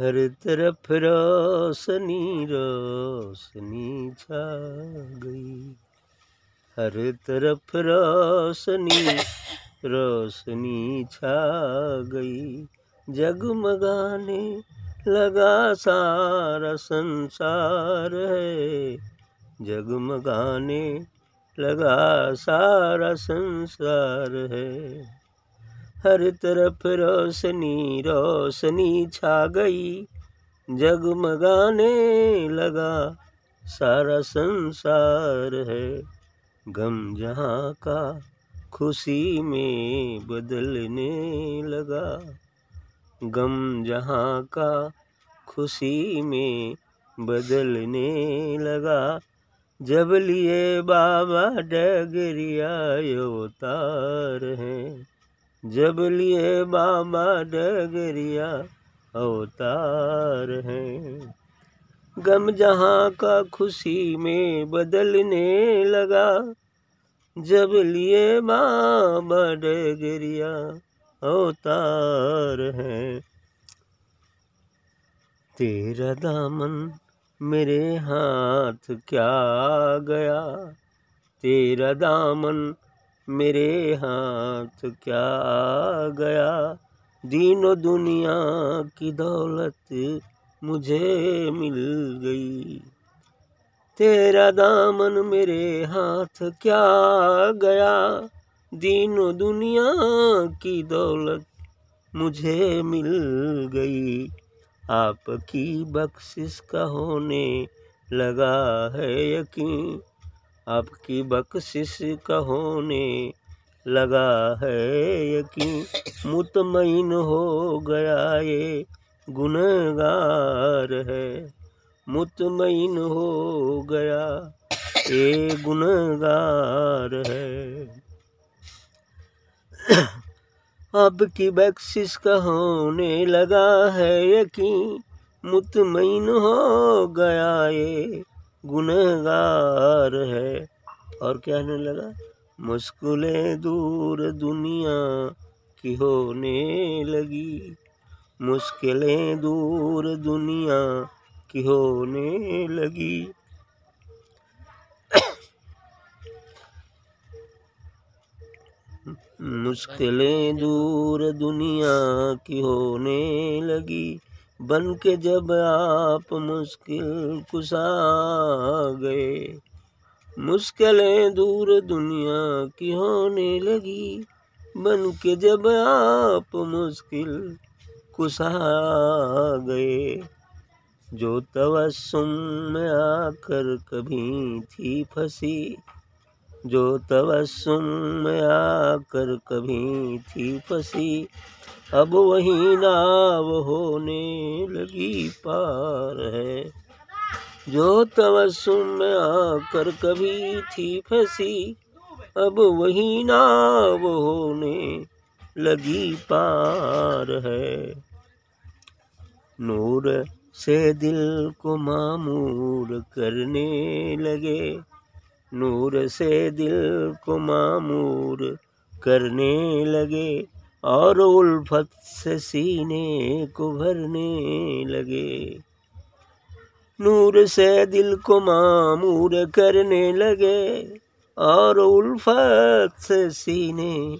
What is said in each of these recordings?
हर तरफ़ रोशनी रोशनी छा गई। हर तरफ़ रोशनी रोशनी छा गई। जगमगाने लगा सारा संसार है। जगमगाने लगा सारा संसार है। हर तरफ़ रोशनी रोशनी छा गई। जगमगाने लगा सारा संसार है। गम जहाँ का खुशी में बदलने लगा। गम जहाँ का खुशी में बदलने लगा। जब लिए बाबा डगरिया अवतार हैं। जब लिए बाबा डगरिया अवतार हैं। गम जहाँ का खुशी में बदलने लगा, जब लिए बाबा डगरिया अवतार है। तेरा दामन मेरे हाथ क्या गया, तेरा दामन मेरे हाथ क्या गया? दीनों दुनिया की दौलत मुझे मिल गई। तेरा दामन मेरे हाथ क्या गया? दीनों दुनिया की दौलत मुझे मिल गई। आपकी बख्शिश का होने लगा है यकीन। आपकी बख्शिश का होने लगा है यकीन। मुतमईन हो गया ये गुनगार है। मुतमईन हो गया ये गुनगार है। अब की बख्शिश का होने लगा है यकीन। मुतमईन हो गया ये गुनहगार है। और क्या होने लगा? मुश्किलें दूर दुनिया की होने लगी। मुश्किलें दूर दुनिया की होने लगी। मुश्किलें दूर दुनिया की होने लगी। बन के जब आप मुश्किल कुशा गए, मुश्किलें दूर दुनिया की होने लगी। बन के जब आप मुश्किल कुशा गए, जो तवस्सुम में आकर कभी थी फंसी, जो तवस्सुम में आकर कभी थी फंसी अब वही नाव होने लगी पार है। जो तवस्सुम में आकर कभी थी फंसी, अब वही नाव होने लगी पार है। नूर से दिल को मामूर करने लगे, नूर से दिल को मामूर करने लगे। और उल्फत से सीने को भरने लगे। नूर से दिल को मामूर करने लगे और उल्फत से सीने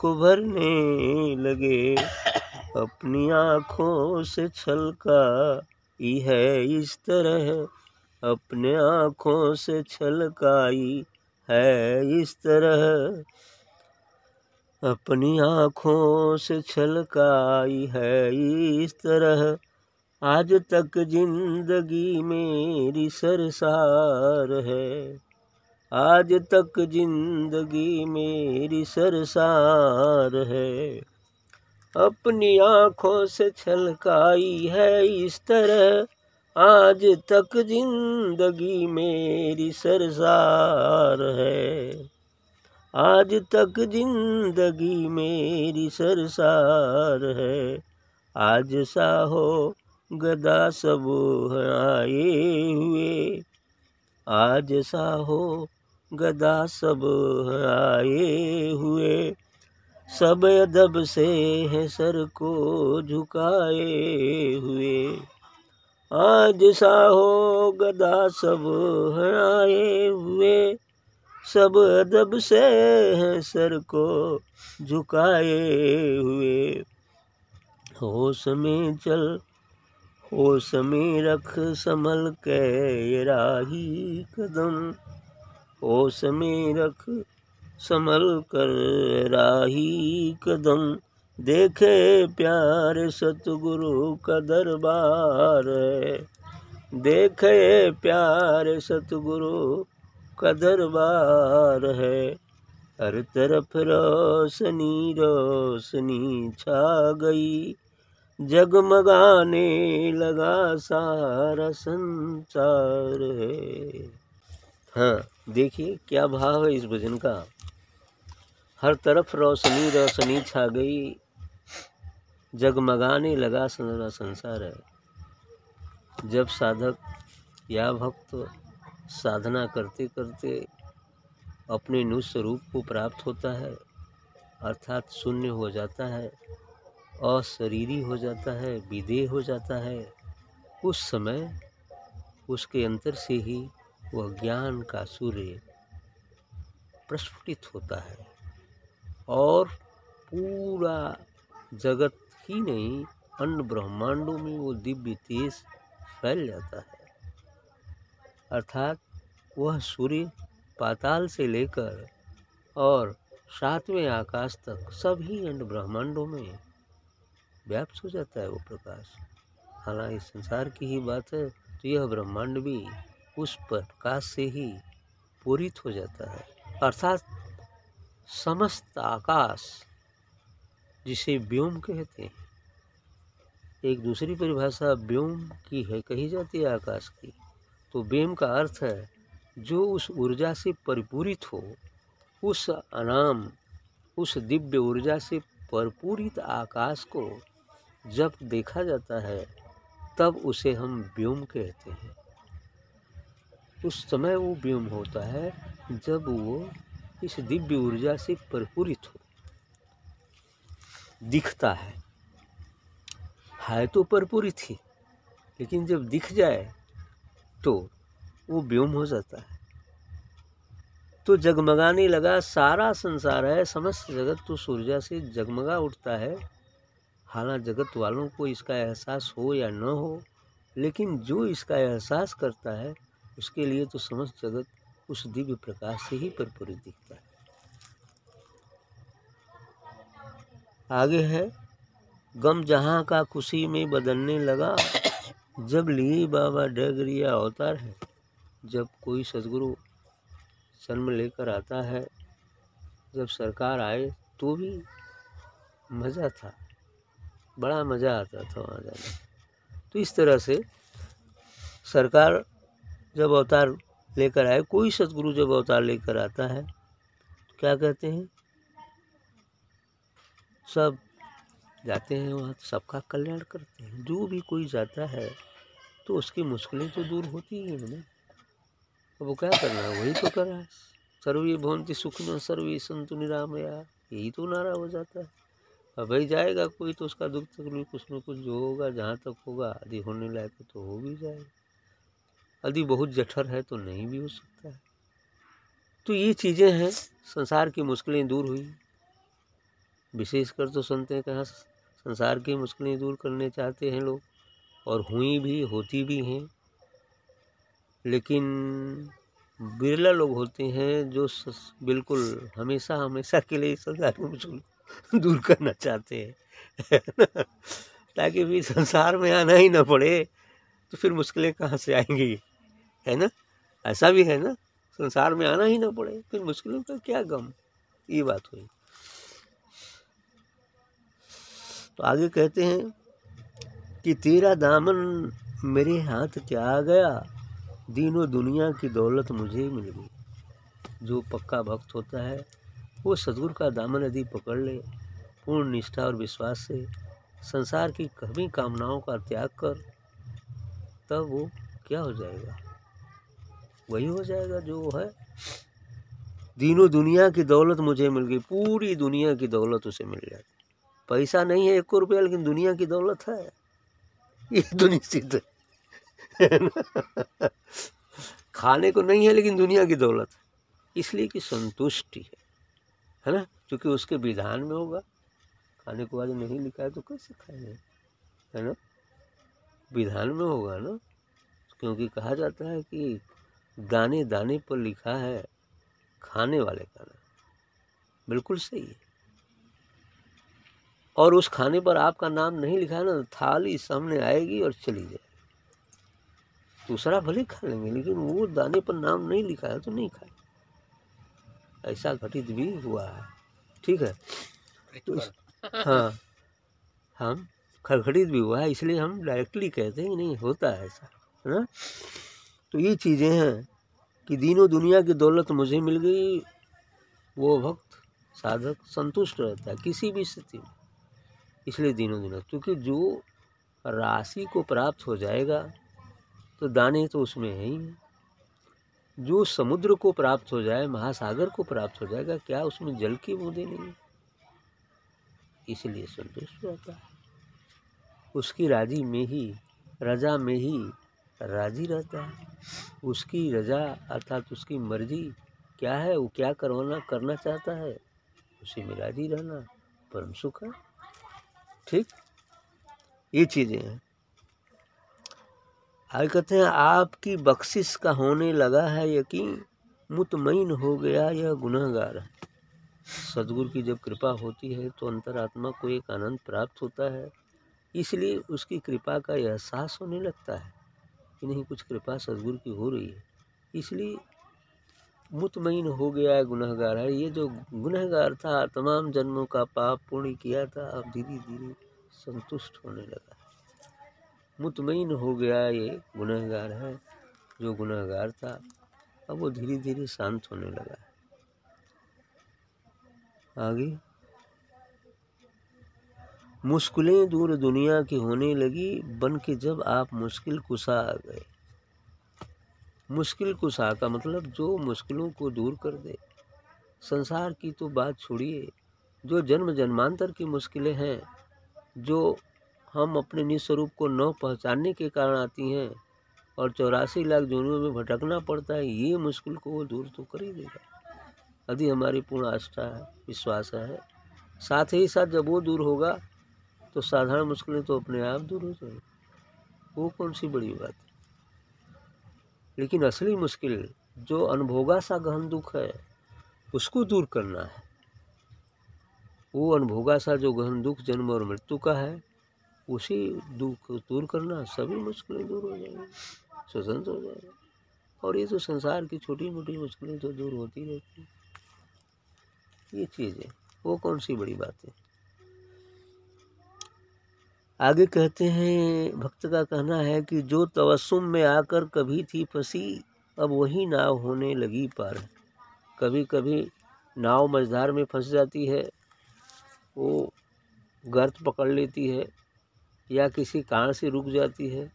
को भरने लगे। अपनी आँखों से छलका ही है इस तरह, अपने आँखों से छलकाई है इस तरह। अपनी आँखों से छलकाई है इस तरह। आज तक ज़िंदगी मेरी सरसार है। आज तक ज़िंदगी मेरी सरसार है। अपनी आँखों से छलकाई है इस तरह। आज तक ज़िंदगी मेरी सरसार है। आज तक ज़िंदगी मेरी सरसार है। आज सा हो गदा सब आए हुए। आज सा हो गदा सब आए हुए। सब अदब से है सर को झुकाए हुए। आज साहो गदा सब है आए हुए। सब अदब से हैं सर को झुकाए हुए। होश में चल, होश में रख संभल के राही कदम। होश में रख संभल कर राही कदम। देखे प्यार सतगुरु का दरबार है। देखे प्यार सतगुरु का दरबार है। हर तरफ़ रोशनी रोशनी छा गई। जगमगाने लगा सारा संसार है। हाँ देखिए क्या भाव है इस भजन का। हर तरफ़ रोशनी रोशनी छा गई। जगमगाने लगा सारा संसार है। जब साधक या भक्त साधना करते करते अपने नु स्वरूप को प्राप्त होता है, अर्थात शून्य हो जाता है, अशरीरी हो जाता है, विदेह हो जाता है। उस समय उसके अंतर से ही वह ज्ञान का सूर्य प्रस्फुटित होता है और पूरा जगत ही नहीं, अन्य ब्रह्मांडों में वो दिव्य तेज फैल जाता है। अर्थात वह सूर्य पाताल से लेकर और सातवें आकाश तक सभी अंड ब्रह्मांडों में व्याप्त हो जाता है वो प्रकाश। हालाँकि संसार की ही बात है तो यह ब्रह्मांड भी उस प्रकाश से ही पूरित हो जाता है। अर्थात समस्त आकाश, जिसे व्योम कहते हैं, एक दूसरी परिभाषा व्योम की है, कही जाती है आकाश की। तो बेम का अर्थ है, जो उस ऊर्जा से परिपूरित हो, उस अनाम, उस दिव्य ऊर्जा से परिपूरित आकाश को जब देखा जाता है, तब उसे हम व्योम कहते हैं। उस समय वो व्योम होता है, जब वो इस दिव्य ऊर्जा से परिपूरित हो। दिखता है। है तो परिपूरित ही, लेकिन जब दिख जाए तो वो व्योम हो जाता है। तो जगमगाने लगा सारा संसार है, समस्त जगत तो सूर्या से जगमगा उठता है। हालाँकि जगत वालों को इसका एहसास हो या न हो, लेकिन जो इसका एहसास करता है, उसके लिए तो समस्त जगत उस दिव्य प्रकाश से ही परिपूरित दिखता है। आगे है, गम जहाँ का खुशी में बदलने लगा जब ली बाबा डगरिया अवतार है, जब कोई सदगुरु जन्म लेकर आता है, जब सरकार आए तो भी मज़ा था। बड़ा मज़ा आता था वहाँ जाने तो इस तरह से सरकार जब अवतार लेकर आए, कोई सदगुरु जब अवतार लेकर आता है तो क्या कहते हैं? सब जाते हैं, वहाँ तो सबका कल्याण करते हैं। जो भी कोई जाता है तो उसकी मुश्किलें तो दूर होती ही है ना। अब वो क्या करना है? वही तो कर रहा है। सर्वी भवंती सुख न सर्वी संतु निरामया। यही तो नारा हो जाता है। अब भाई जाएगा कोई तो उसका दुख तकलीफ़ कुछ न कुछ जो होगा, जहाँ तक होगा, आदि होने लायक तो हो भी जाएगा। यदि बहुत जठर है तो नहीं भी हो सकता है। तो ये चीज़ें हैं, संसार की मुश्किलें दूर हुई। विशेषकर तो सुनते हैं कहाँ संसार की मुश्किलें दूर करने चाहते हैं लोग, और हुई भी, होती भी हैं। लेकिन बिरला लोग होते हैं जो बिल्कुल हमेशा हमेशा के लिए संसार की मुश्किल दूर करना चाहते हैं ताकि भी संसार में आना ही ना पड़े तो फिर मुश्किलें कहाँ से आएँगी, है ना? ऐसा भी है ना? संसार में आना ही ना पड़े, फिर मुश्किलों का क्या गम? ये बात हुई। तो आगे कहते हैं कि तेरा दामन मेरे हाथ क्या आ गया। दीनों दुनिया की दौलत मुझे मिल गई। जो पक्का भक्त होता है, वो सदगुरु का दामन यदि पकड़ ले, पूर्ण निष्ठा और विश्वास से संसार की कभी कामनाओं का त्याग कर, तब वो क्या हो जाएगा? वही हो जाएगा जो है। दिनों दुनिया की दौलत मुझे मिल गई, पूरी दुनिया की दौलत उसे मिल जाती। पैसा नहीं है एक रुपया, लेकिन दुनिया की दौलत है। ये दुनिया सिद्ध है। खाने को नहीं है, लेकिन दुनिया की दौलत है। इसलिए कि संतुष्टि है। है ना? क्योंकि उसके विधान में होगा। खाने को आज नहीं लिखा है तो कैसे खाएँगे? है ना? विधान में होगा ना? क्योंकि कहा जाता है कि दाने दाने पर लिखा है, खाने वाले का ना बिल्कुल सही है। और उस खाने पर आपका नाम नहीं लिखा है ना तो थाली सामने आएगी और चली जाएगी। दूसरा भले खा लेंगे लेकिन वो दाने पर नाम नहीं लिखा है तो नहीं खाए ऐसा घटित भी हुआ है। ठीक है? तो इस, हाँ। हम खड़खड़ित भी हुआ है इसलिए हम डायरेक्टली कहते हैं कि नहीं होता है ऐसा है ना? तो ये चीज़ें हैं कि दिनों दुनिया की दौलत मुझे मिल गई वो भक्त साधक संतुष्ट रहता है किसी भी स्थिति में। इसलिए दिनों दिनों, क्योंकि जो राशि को प्राप्त हो जाएगा तो दाने तो उसमें है ही। जो समुद्र को प्राप्त हो जाए, महासागर को प्राप्त हो जाएगा, क्या उसमें जल की बूंदे नहीं? इसलिए संतुष्ट रहता है। उसकी राज़ी में ही, रजा में ही राज़ी रहता है। उसकी रजा अर्थात उसकी मर्ज़ी क्या है, वो क्या करवाना, करना चाहता है, उसी में राज़ी रहना, परम सुख है। ठीक? ये चीज़ें हैं। आगे कहते हैं, आपकी बख्शिश का होने लगा है यकीन, मुतमईन हो गया यह गुनहगार। है सदगुरु की जब कृपा होती है तो अंतरात्मा को एक आनंद प्राप्त होता है। इसलिए उसकी कृपा का एहसास होने लगता है कि नहीं, कुछ कृपा सदगुरु की हो रही है। इसलिए मुतमईन हो गया है, गुनहगार है। ये जो गुनहगार था, तमाम जन्मों का पाप पुण्य किया था, अब धीरे धीरे संतुष्ट होने लगा मुतमईन हो गया ये गुनहगार है, जो गुनहगार था, अब वो धीरे धीरे शांत होने लगा आगे। मुश्किलें दूर दुनिया की होने लगी बन के जब आप मुश्किल कुशा आ गए मुश्किल कुशा का मतलब जो मुश्किलों को दूर कर दे। संसार की तो बात छोड़िए, जो जन्म जन्मांतर की मुश्किलें हैं, जो हम अपने निस्वरूप को न पहचानने के कारण आती हैं और चौरासी लाख जोनियों में भटकना पड़ता है, ये मुश्किल को वो दूर तो कर ही देगा। यदि हमारी पूर्ण आस्था है, विश्वास है। साथ ही साथ जब वो दूर होगा तो साधारण मुश्किलें तो अपने आप दूर हो जाएँगी। वो कौन सी बड़ी बात है? लेकिन असली मुश्किल जो अनुभोगा सा गहन दुख है, उसको दूर करना है। वो अनुभोगा सा जो गहन दुख जन्म और मृत्यु का है, उसी दुख को दूर करना सभी मुश्किलें दूर हो जाएँगी, स्वतंत्र हो जाएगा। और ये तो संसार की छोटी मोटी मुश्किलें तो दूर होती रहती ये चीज़ है वो कौन सी बड़ी बात? है आगे कहते हैं, भक्त का कहना है कि जो तवस्सुम में आकर कभी थी फंसी, अब वही नाव होने लगी पार। कभी कभी नाव मझधार में फंस जाती है, वो गर्त पकड़ लेती है, या किसी कारण से रुक जाती है,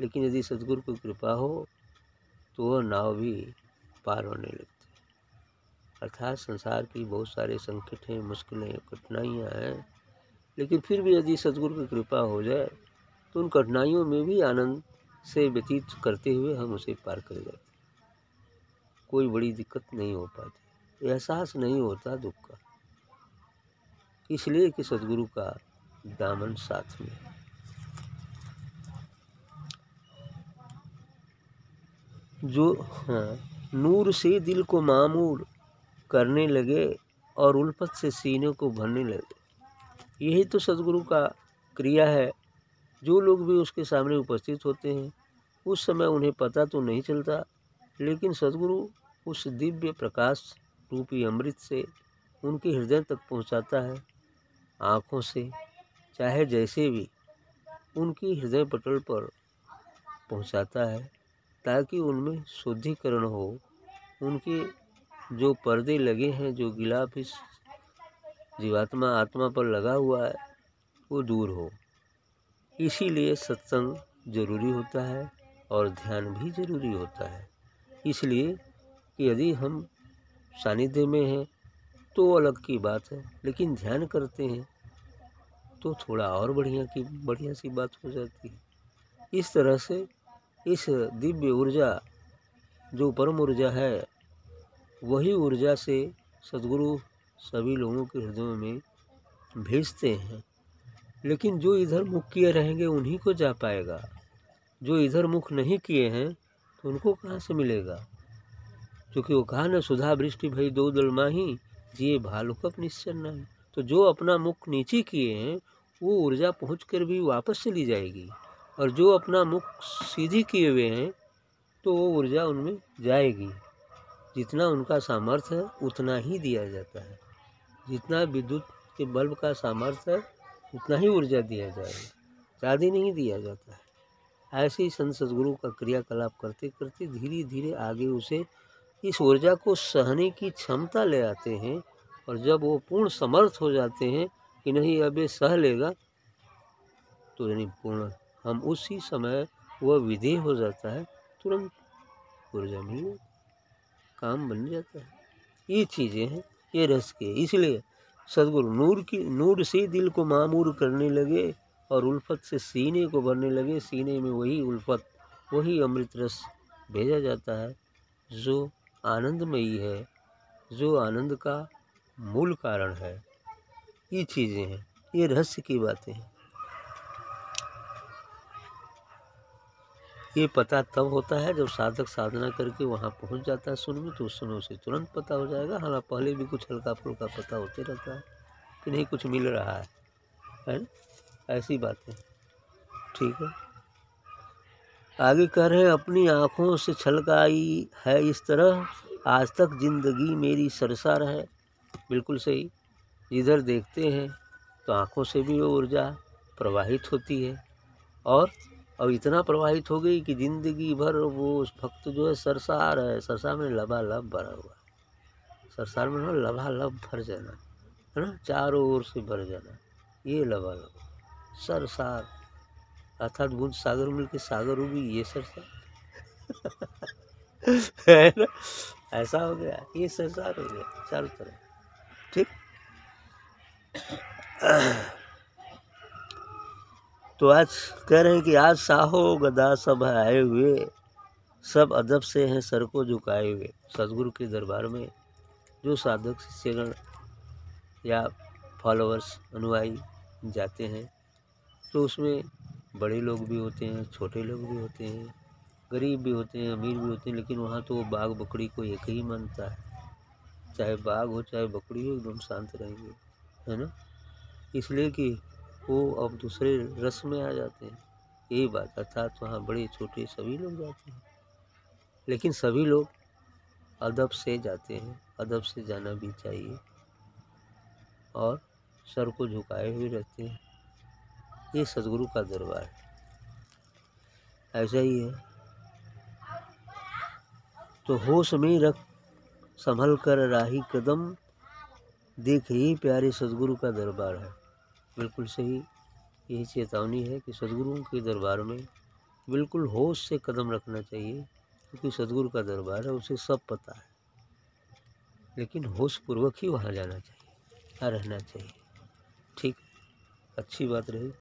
लेकिन यदि सदगुरु की कृपा हो तो वह नाव भी पार होने लगती है। अर्थात संसार की बहुत सारे संकट हैं, मुश्किलें, कठिनाइयाँ हैं लेकिन फिर भी यदि सदगुरु की कृपा हो जाए तो उन कठिनाइयों में भी आनंद से व्यतीत करते हुए हम उसे पार कर जाते कोई बड़ी दिक्कत नहीं हो पाती। एहसास नहीं होता दुख का। इसलिए कि सदगुरु का दामन साथ में जो हाँ नूर से दिल को मामूर करने लगे और उल्फत से सीने को भरने लगे यही तो सदगुरु का क्रिया है। जो लोग भी उसके सामने उपस्थित होते हैं, उस समय उन्हें पता तो नहीं चलता, लेकिन सदगुरु उस दिव्य प्रकाश रूपी अमृत से उनके हृदय तक पहुंचाता है। आँखों से, चाहे जैसे भी, उनकी हृदय पटल पर पहुंचाता है, ताकि उनमें शुद्धिकरण हो। उनके जो पर्दे लगे हैं, जो गिलाफ इस जीवात्मा आत्मा पर लगा हुआ है, वो दूर हो। इसीलिए सत्संग ज़रूरी होता है और ध्यान भी ज़रूरी होता है। इसलिए कि यदि हम सानिध्य में हैं तो अलग की बात है, लेकिन ध्यान करते हैं तो थोड़ा और बढ़िया की, बढ़िया सी बात हो जाती है। इस तरह से इस दिव्य ऊर्जा, जो परम ऊर्जा है, वही ऊर्जा से सदगुरु सभी लोगों के हृदयों में भेजते हैं। लेकिन जो इधर मुख किए रहेंगे, उन्हीं को जा पाएगा। जो इधर मुख नहीं किए हैं तो उनको कहाँ से मिलेगा? क्योंकि वो कहा न सुधा वृष्टि भई दो दल माही, जिए भालू कप निश्चय नहीं। तो जो अपना मुख नीचे किए हैं, वो ऊर्जा पहुँच कर भी वापस चली जाएगी। और जो अपना मुख सीधी किए हुए हैं तो वो ऊर्जा उनमें जाएगी। जितना उनका सामर्थ्य है, उतना ही दिया जाता है। जितना विद्युत के बल्ब का सामर्थ्य है, उतना ही ऊर्जा दिया जाएगा ज़्यादा नहीं दिया जाता है। ऐसे ही संत सदगुरु का क्रियाकलाप करते करते धीरे धीरे आगे उसे इस ऊर्जा को सहने की क्षमता ले आते हैं और जब वो पूर्ण समर्थ हो जाते हैं कि नहीं, अब ये सह लेगा तो यानी पूर्ण, हम उसी समय वह विधेय हो जाता है, तुरंत ऊर्जा मिल जाती काम बन जाता है। ये चीज़ें हैं। ये रस के। इसलिए सदगुरु नूर की, नूर से दिल को मामूर करने लगे और उल्फत से सीने को भरने लगे। सीने में वही उल्फत, वही अमृत रस भेजा जाता है, जो आनंदमयी है, जो आनंद का मूल कारण है। ये चीज़ें हैं, ये रहस्य की बातें हैं। ये पता तब होता है जब साधक साधना करके वहाँ पहुँच जाता है सुन में तो उस समय उसे तुरंत पता हो जाएगा। हाँ पहले भी कुछ हल्का फुल्का पता होते रहता है कि नहीं, कुछ मिल रहा है। है ऐसी बातें। ठीक है? आगे कह रहे हैं, अपनी आँखों से छलकाई है इस तरह। आज तक ज़िंदगी मेरी सरसार है बिल्कुल सही। इधर देखते हैं तो आँखों से भी वो ऊर्जा प्रवाहित होती है। और और इतना प्रवाहित हो गई कि ज़िंदगी भर वो उस भक्त जो है सरसार है, सरसार में लबालब भरा हुआ सरसार में ना लबालब भर जाना, है ना? चारों ओर से भर जाना, ये लबालब, सरसार। अर्थात बुद्ध सागर मिल के सागर भी ये सरसार। है ना? ऐसा हो गया, ये सरसार हो गया, चारों तरफ़। ठीक? तो आज कह रहे हैं कि आज साहो गदा सब आए हुए। सब अदब से हैं सर को झुकाए हुए। सदगुरु के दरबार में जो साधक, शिष्यगण या फॉलोअर्स अनुयायी जाते हैं तो उसमें बड़े लोग भी होते हैं, छोटे लोग भी होते हैं, गरीब भी होते हैं, अमीर भी होते हैं, लेकिन वहाँ तो वो बाघ बकरी को एक ही मानता है। चाहे बाघ हो, चाहे बकरी हो, एकदम शांत रहेंगे, है ना? इसलिए कि वो अब दूसरे रस में आ जाते हैं। यही बात, अर्थात वहाँ बड़े छोटे सभी लोग जाते हैं। लेकिन सभी लोग अदब से जाते हैं, अदब से जाना भी चाहिए और सर को झुकाए हुए रहते हैं। ये सदगुरु का दरबार है। ऐसा ही है। तो होश में रख, संभल कर राही कदम, देख ही प्यारे सदगुरु का दरबार है। बिल्कुल सही। यही चेतावनी है कि सदगुरुओं के दरबार में बिल्कुल होश से कदम रखना चाहिए, क्योंकि सदगुरु का दरबार है, उसे सब पता है। लेकिन होश पूर्वक ही वहाँ जाना चाहिए रहना चाहिए। ठीक, अच्छी बात रही।